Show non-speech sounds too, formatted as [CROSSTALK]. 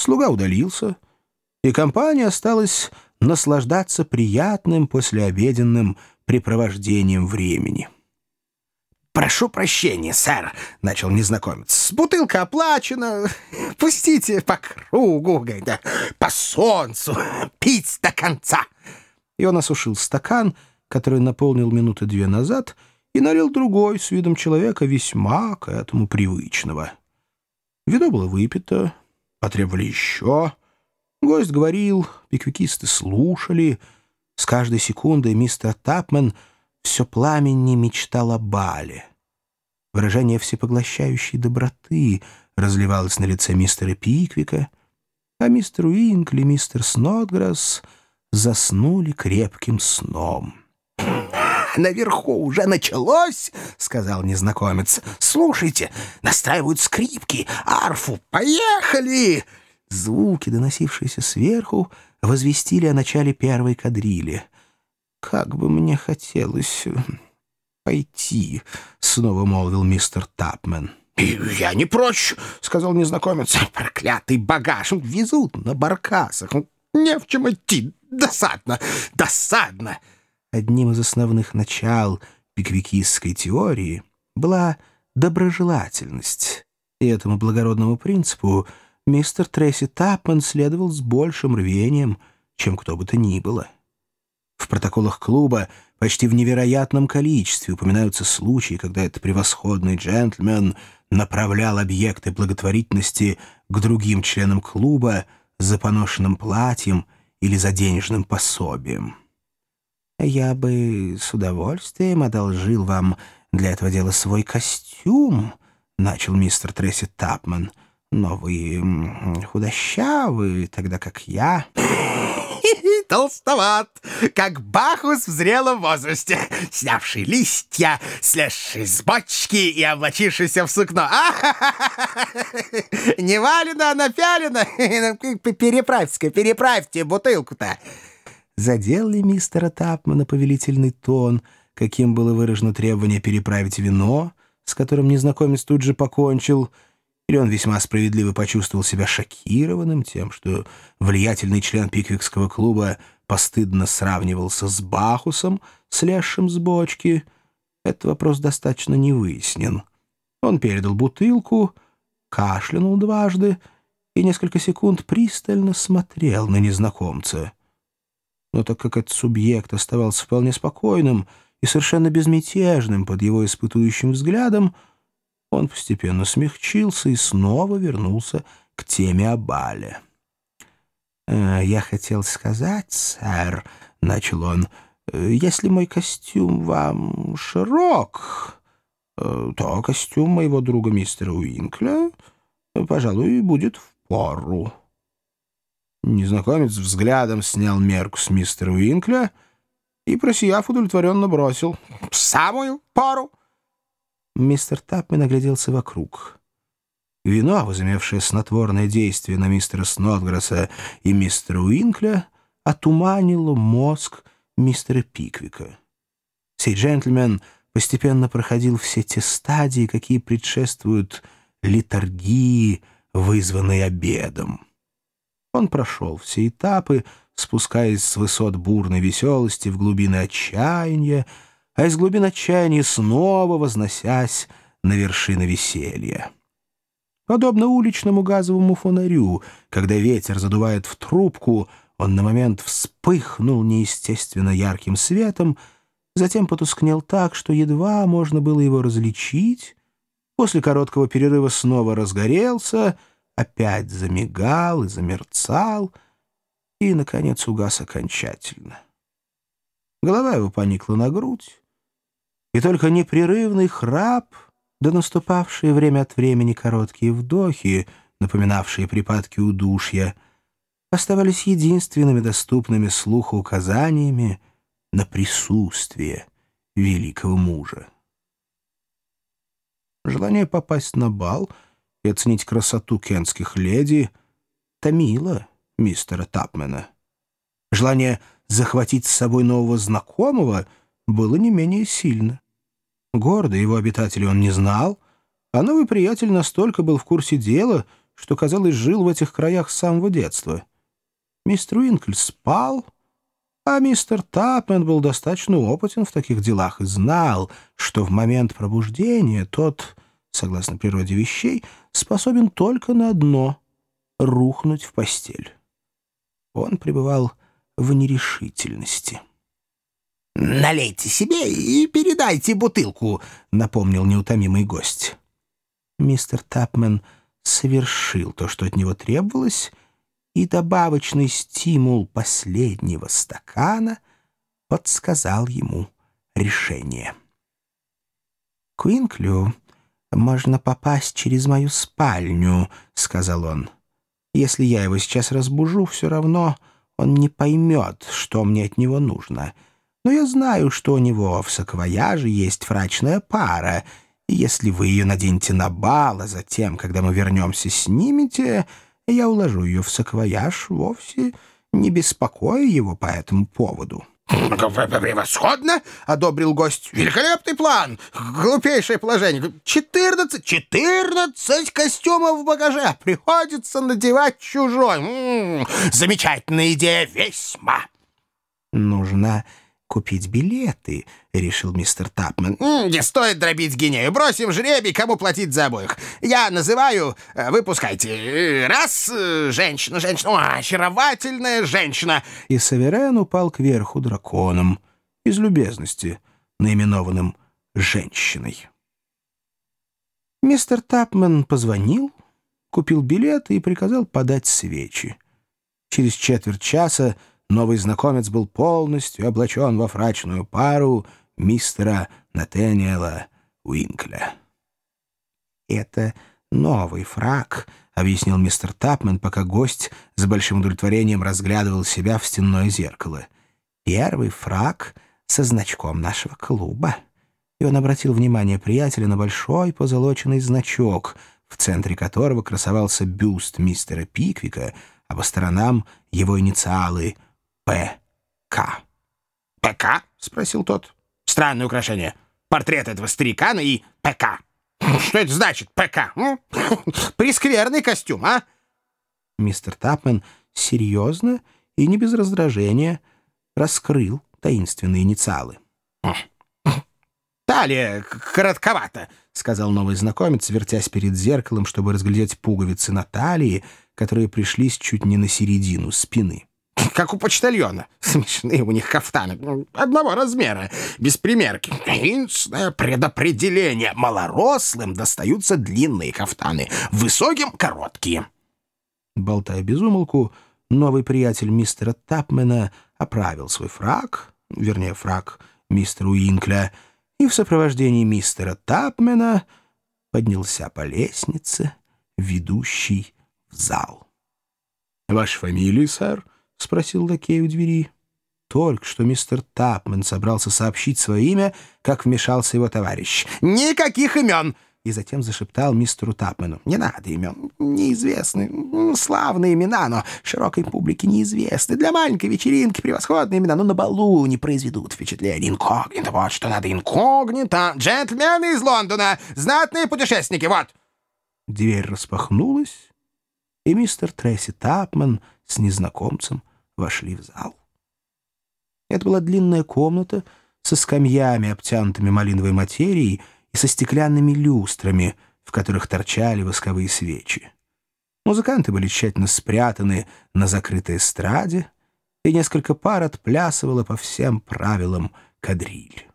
Слуга удалился, и компания осталась наслаждаться приятным послеобеденным препровождением времени. «Прошу прощения, сэр», — начал незнакомец. «Бутылка оплачена. Пустите по кругу, по солнцу, пить до конца». И он осушил стакан, который наполнил минуты две назад, и налил другой с видом человека весьма к этому привычного. Вино было выпито, потребовали еще. Гость говорил, пиквикисты слушали. С каждой секундой мистер Тапмен — все пламеннее мечтал о бале. Выражение всепоглощающей доброты разливалось на лице мистера Пиквика, а мистер Уинкли и мистер Снотграсс заснули крепким сном. «Наверху уже началось!» — сказал незнакомец. «Слушайте, настраивают скрипки, арфу. Поехали!» Звуки, доносившиеся сверху, возвестили о начале первой кадрили. «Как бы мне хотелось э, пойти», — снова молвил мистер Тапмен. «Я не прочь», — сказал незнакомец. «Проклятый багаж! Везут на баркасах. Не в чем идти. Досадно! Досадно!» Одним из основных начал пиквикистской теории была доброжелательность. И этому благородному принципу мистер Трейси Тапмен следовал с большим рвением, чем кто бы то ни было. В протоколах клуба почти в невероятном количестве упоминаются случаи, когда этот превосходный джентльмен направлял объекты благотворительности к другим членам клуба за поношенным платьем или за денежным пособием. «Я бы с удовольствием одолжил вам для этого дела свой костюм», — начал мистер Тресси Тапман. «Но вы худощавы, тогда как я...» [LAUGHS] толстоват, как Бахус в зрелом возрасте, [LAUGHS] снявший листья, слезший с бочки и облачившийся в сукно. А [LAUGHS] Не валено, а напялено. Переправьте, переправьте бутылку-то. Задел ли мистера Тапмана повелительный тон, каким было выражено требование переправить вино, с которым незнакомец тут же покончил, — или он весьма справедливо почувствовал себя шокированным тем, что влиятельный член Пиквикского клуба постыдно сравнивался с Бахусом, слезшим с бочки. Этот вопрос достаточно не выяснен. Он передал бутылку, кашлянул дважды и несколько секунд пристально смотрел на незнакомца. Но так как этот субъект оставался вполне спокойным и совершенно безмятежным под его испытующим взглядом, он постепенно смягчился и снова вернулся к теме о бале. «Э, «Я хотел сказать, сэр», — начал он, «э, — «если мой костюм вам широк, э, то костюм моего друга мистера Уинкля, пожалуй, будет в пору». Незнакомец взглядом снял мерку с мистера Уинкля и, просияв, удовлетворенно бросил «В самую пару». Мистер Тапмен огляделся вокруг. Вино, возымевшее снотворное действие на мистера Снотгресса и мистера Уинкля, отуманило мозг мистера Пиквика. Сей джентльмен постепенно проходил все те стадии, какие предшествуют литургии, вызванной обедом. Он прошел все этапы, спускаясь с высот бурной веселости в глубины отчаяния, а из глубин отчаяния снова возносясь на вершины веселья. Подобно уличному газовому фонарю, когда ветер задувает в трубку, он на момент вспыхнул неестественно ярким светом, затем потускнел так, что едва можно было его различить, после короткого перерыва снова разгорелся, опять замигал и замерцал, и, наконец, угас окончательно. Голова его поникла на грудь, и только непрерывный храп, да наступавшие время от времени короткие вдохи, напоминавшие припадки удушья, оставались единственными доступными слуху указаниями на присутствие великого мужа. Желание попасть на бал и оценить красоту кентских леди томило мистера Тапмена. Желание захватить с собой нового знакомого — было не менее сильно. Города его обитателей он не знал, а новый приятель настолько был в курсе дела, что, казалось, жил в этих краях с самого детства. Мистер Уинкль спал, а мистер Тапмен был достаточно опытен в таких делах и знал, что в момент пробуждения тот, согласно природе вещей, способен только на одно — рухнуть в постель. Он пребывал в нерешительности. «Налейте себе и передайте бутылку», — напомнил неутомимый гость. Мистер Тапмен совершил то, что от него требовалось, и добавочный стимул последнего стакана подсказал ему решение. «Куинклю можно попасть через мою спальню», — сказал он. «Если я его сейчас разбужу, все равно он не поймет, что мне от него нужно. Но я знаю, что у него в саквояже есть фрачная пара, и если вы ее наденете на бал, а затем, когда мы вернемся, снимете, я уложу ее в саквояж, вовсе не беспокоя его по этому поводу». «Превосходно!» — одобрил гость. «Великолепный план! Глупейшее положение! Четырнадцать! Четырнадцать костюмов в багаже! Приходится надевать чужой! М -м -м, замечательная идея! Весьма!» «Нужно купить билеты», — решил мистер Тапман. «Не стоит дробить гинею. Бросим жребий, кому платить за обоих. Я называю... Э, выпускайте. Раз, э, женщина, женщина. О, очаровательная женщина!» И Саверен упал кверху драконом из любезности, наименованным «женщиной». Мистер Тапман позвонил, купил билеты и приказал подать свечи. Через четверть часа новый знакомец был полностью облачен во фрачную пару мистера Натаниэла Уинкля. «Это новый фрак», — объяснил мистер Тапмен, пока гость с большим удовлетворением разглядывал себя в стенное зеркало. «Первый фрак со значком нашего клуба». И он обратил внимание приятеля на большой позолоченный значок, в центре которого красовался бюст мистера Пиквика, а по сторонам его инициалы — П.К. «ПК?» — спросил тот. «Странное украшение. Портрет этого старикана и ПК. Что это значит, ПК? Прескверный костюм, а?» Мистер Тапмен серьезно и не без раздражения раскрыл таинственные инициалы. «Талия коротковата», — сказал новый знакомец, вертясь перед зеркалом, чтобы разглядеть пуговицы на талии, которые пришлись чуть не на середину спины как у почтальона. Смешные у них кафтаны. Одного размера, без примерки. Единственное предопределение. Малорослым достаются длинные кафтаны, высоким — короткие. Болтая без умолку, новый приятель мистера Тапмена оправил свой фраг, вернее, фраг мистера Уинкля, и в сопровождении мистера Тапмена поднялся по лестнице, ведущей в зал. «Ваша фамилия, сэр?» — спросил лакей у двери. Только что мистер Тапмен собрался сообщить свое имя, как вмешался его товарищ. «Никаких имен!» И затем зашептал мистеру Тапмену. «Не надо имен. Неизвестны. Славные имена, но широкой публике неизвестны. Для маленькой вечеринки превосходные имена, но на балу не произведут впечатления. Инкогнито, вот что надо. Инкогнито. Джентльмены из Лондона. Знатные путешественники, вот». Дверь распахнулась, и мистер Тресси Тапмен с незнакомцем вошли в зал. Это была длинная комната со скамьями, обтянутыми малиновой материей, и со стеклянными люстрами, в которых торчали восковые свечи. Музыканты были тщательно спрятаны на закрытой эстраде, и несколько пар отплясывало по всем правилам кадриль.